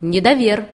недовер.